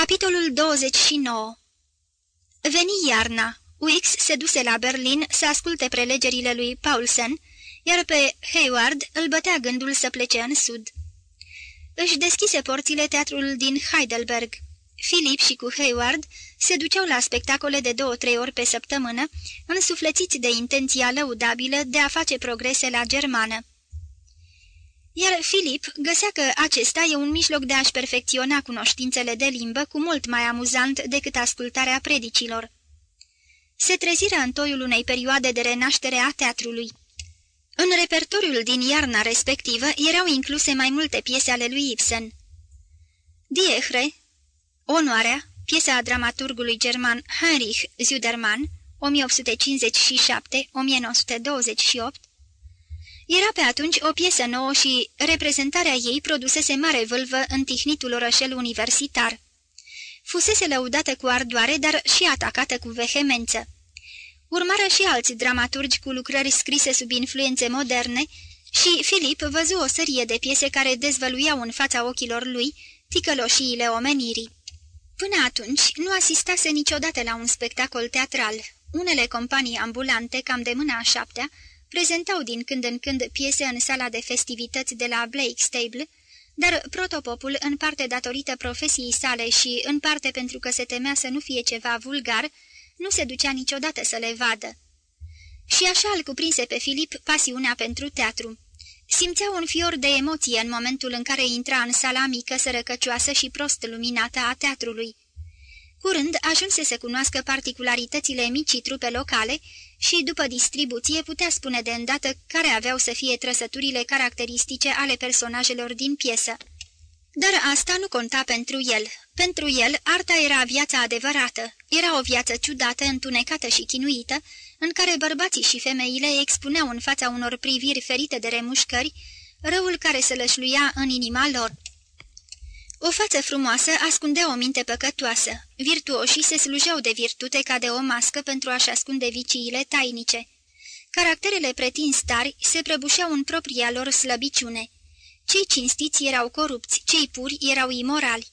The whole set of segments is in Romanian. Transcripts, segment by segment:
Capitolul 29 Veni iarna. Wix se duse la Berlin să asculte prelegerile lui Paulsen, iar pe Hayward îl bătea gândul să plece în sud. Își deschise porțile teatrul din Heidelberg. Philip și cu Hayward se duceau la spectacole de două-trei ori pe săptămână, însuflețiți de intenția lăudabilă de a face progrese la germană. Iar Filip găsea că acesta e un mijloc de a-și perfecționa cunoștințele de limbă cu mult mai amuzant decât ascultarea predicilor. Se treziră în toiul unei perioade de renaștere a teatrului. În repertoriul din iarna respectivă erau incluse mai multe piese ale lui Ibsen. Diehre, Onoarea, piesa a dramaturgului german Heinrich Zudermann, 1857-1928, era pe atunci o piesă nouă și reprezentarea ei produsese mare vâlvă în tihnitul orășel universitar. Fusese lăudată cu ardoare, dar și atacată cu vehemență. Urmară și alți dramaturgi cu lucrări scrise sub influențe moderne și Filip văzu o serie de piese care dezvăluiau în fața ochilor lui ticăloșiile omenirii. Până atunci nu asistase niciodată la un spectacol teatral. Unele companii ambulante, cam de mâna a șaptea, prezentau din când în când piese în sala de festivități de la Blake Stable, dar protopopul, în parte datorită profesiei sale și în parte pentru că se temea să nu fie ceva vulgar, nu se ducea niciodată să le vadă. Și așa îl cuprinse pe Filip pasiunea pentru teatru. Simțea un fior de emoție în momentul în care intra în sala mică, sărăcăcioasă și prost luminată a teatrului. Curând ajunse să cunoască particularitățile micii trupe locale și, după distribuție, putea spune de îndată care aveau să fie trăsăturile caracteristice ale personajelor din piesă. Dar asta nu conta pentru el. Pentru el, arta era viața adevărată. Era o viață ciudată, întunecată și chinuită, în care bărbații și femeile expuneau în fața unor priviri ferite de remușcări, răul care se lășluia în inima lor. O față frumoasă ascundea o minte păcătoasă. Virtuoșii se slujeau de virtute ca de o mască pentru a-și ascunde viciile tainice. Caracterele pretins tari se prăbușeau în propria lor slăbiciune. Cei cinstiți erau corupți, cei puri erau imorali.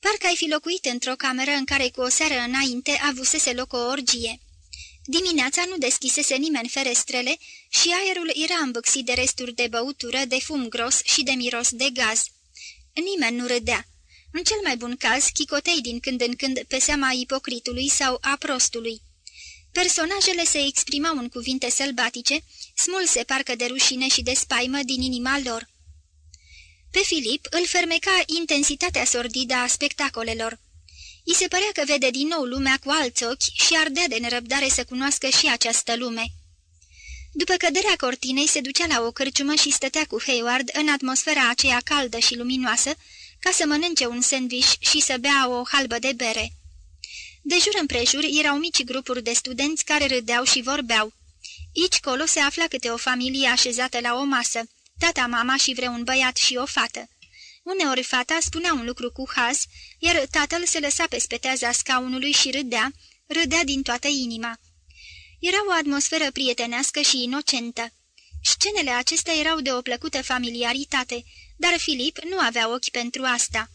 Parcă ai fi locuit într-o cameră în care cu o seară înainte avusese loc o orgie. Dimineața nu deschisese nimeni ferestrele și aerul era îmbâxit de resturi de băutură, de fum gros și de miros de gaz. Nimeni nu râdea. În cel mai bun caz, chicotei din când în când pe seama ipocritului sau a prostului. Personajele se exprimau în cuvinte sălbatice, smulse parcă de rușine și de spaimă din inima lor. Pe Filip îl fermeca intensitatea sordidă a spectacolelor. I se părea că vede din nou lumea cu alți ochi și ardea de nerăbdare să cunoască și această lume. După căderea cortinei se ducea la o cârciumă și stătea cu Hayward în atmosfera aceea caldă și luminoasă, ca să mănânce un sandwich și să bea o halbă de bere. De jur împrejur erau mici grupuri de studenți care râdeau și vorbeau. Aici colo se afla câte o familie așezată la o masă, tata, mama și vreun băiat și o fată. Uneori fata spunea un lucru cu haz, iar tatăl se lăsa pe speteaza scaunului și râdea, râdea din toată inima. Era o atmosferă prietenească și inocentă. Scenele acestea erau de o plăcută familiaritate, dar Filip nu avea ochi pentru asta.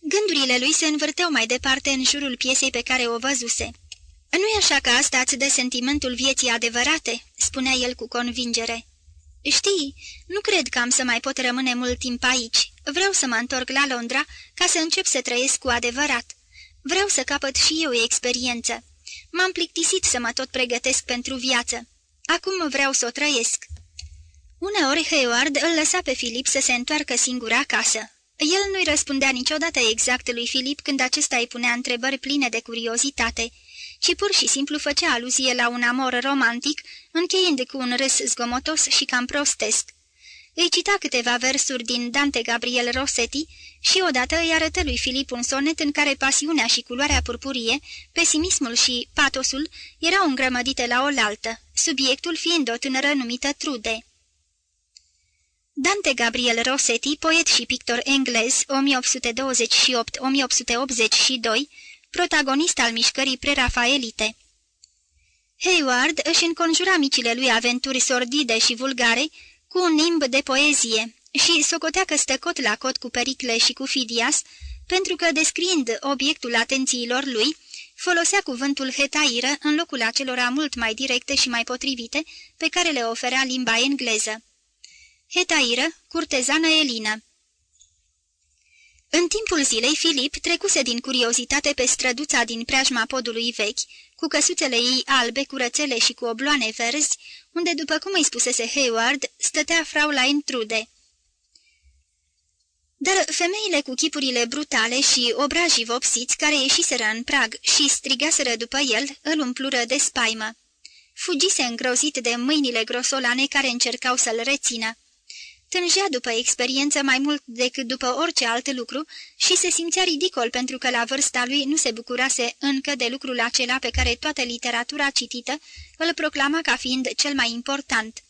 Gândurile lui se învârteau mai departe în jurul piesei pe care o văzuse. Nu-i așa că asta îți dă sentimentul vieții adevărate?" spunea el cu convingere. Știi, nu cred că am să mai pot rămâne mult timp aici. Vreau să mă întorc la Londra ca să încep să trăiesc cu adevărat. Vreau să capăt și eu experiență. M-am plictisit să mă tot pregătesc pentru viață. Acum vreau să o trăiesc." Uneori Hayward îl lăsa pe Filip să se întoarcă singur acasă. El nu-i răspundea niciodată exact lui Filip când acesta îi punea întrebări pline de curiozitate, ci pur și simplu făcea aluzie la un amor romantic, încheiind cu un râs zgomotos și cam prostesc. Îi cita câteva versuri din Dante Gabriel Rossetti și odată îi arătă lui Filip un sonet în care pasiunea și culoarea purpurie, pesimismul și patosul erau îngrămădite la oaltă, subiectul fiind o tânără numită Trude. Dante Gabriel Rossetti, poet și pictor englez, 1828-1882, protagonist al mișcării prerafaelite. Hayward își înconjura micile lui aventuri sordide și vulgare cu un limb de poezie și socotea că stă cot la cot cu Pericle și cu Fidias, pentru că, descriind obiectul atențiilor lui, folosea cuvântul hetairă în locul acelora mult mai directe și mai potrivite pe care le oferea limba engleză. Hetairă, curtezană elină În timpul zilei, Filip trecuse din curiozitate pe străduța din preajma podului vechi, cu căsuțele ei albe, curățele și cu obloane verzi, unde, după cum îi spusese Hayward, stătea Fraulein Trude. Dar femeile cu chipurile brutale și obrajii vopsiți care ieșiseră în prag și strigaseră după el, îl umplură de spaimă. Fugise îngrozit de mâinile grosolane care încercau să-l rețină. Tângea după experiență mai mult decât după orice alt lucru și se simțea ridicol pentru că la vârsta lui nu se bucurase încă de lucrul acela pe care toată literatura citită îl proclama ca fiind cel mai important.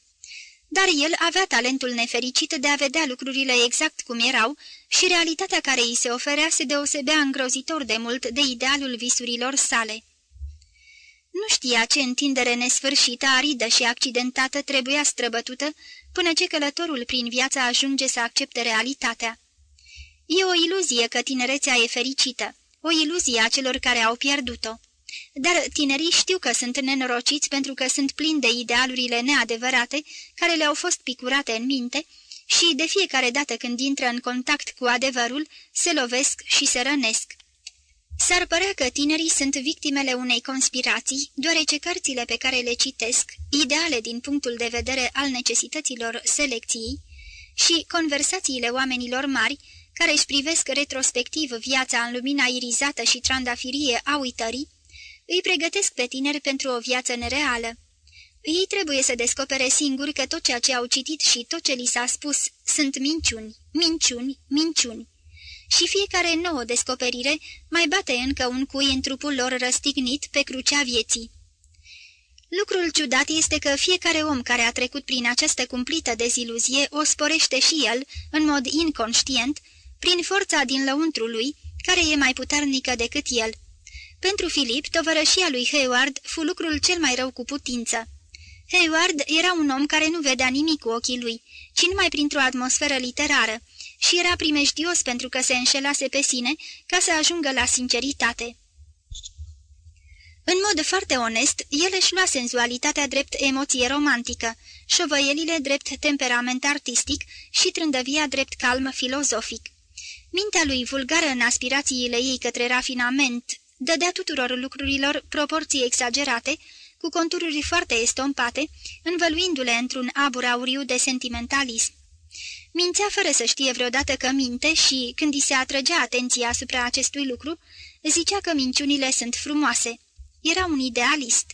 Dar el avea talentul nefericit de a vedea lucrurile exact cum erau și realitatea care îi se oferea se deosebea îngrozitor de mult de idealul visurilor sale. Nu știa ce întindere nesfârșită, aridă și accidentată trebuia străbătută până ce călătorul prin viață ajunge să accepte realitatea. E o iluzie că tinerețea e fericită, o iluzie a celor care au pierdut-o. Dar tinerii știu că sunt nenorociți pentru că sunt plini de idealurile neadevărate care le-au fost picurate în minte și de fiecare dată când intră în contact cu adevărul, se lovesc și se rănesc. S-ar părea că tinerii sunt victimele unei conspirații, deoarece cărțile pe care le citesc, ideale din punctul de vedere al necesităților selecției, și conversațiile oamenilor mari, care își privesc retrospectiv viața în lumina irizată și trandafirie a uitării, îi pregătesc pe tineri pentru o viață nereală. Ei trebuie să descopere singuri că tot ceea ce au citit și tot ce li s-a spus sunt minciuni, minciuni, minciuni și fiecare nouă descoperire mai bate încă un cui în trupul lor răstignit pe crucea vieții. Lucrul ciudat este că fiecare om care a trecut prin această cumplită deziluzie o sporește și el, în mod inconștient, prin forța din lăuntru lui, care e mai puternică decât el. Pentru Filip, tovărășia lui Hayward fu lucrul cel mai rău cu putință. Hayward era un om care nu vedea nimic cu ochii lui, ci numai printr-o atmosferă literară, și era primejdios pentru că se înșelase pe sine ca să ajungă la sinceritate. În mod foarte onest, el își lua senzualitatea drept emoție romantică, șovăielile drept temperament artistic și trândăvia drept calm filozofic. Mintea lui vulgară în aspirațiile ei către rafinament dădea tuturor lucrurilor proporții exagerate, cu contururi foarte estompate, învăluindu-le într-un abur auriu de sentimentalism. Mințea fără să știe vreodată că minte și, când îi se atrăgea atenția asupra acestui lucru, zicea că minciunile sunt frumoase. Era un idealist.